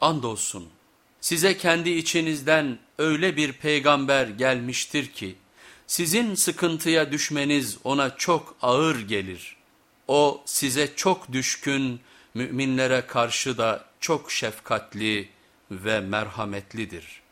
andolsun size kendi içinizden öyle bir peygamber gelmiştir ki sizin sıkıntıya düşmeniz ona çok ağır gelir. O size çok düşkün, müminlere karşı da çok şefkatli ve merhametlidir.''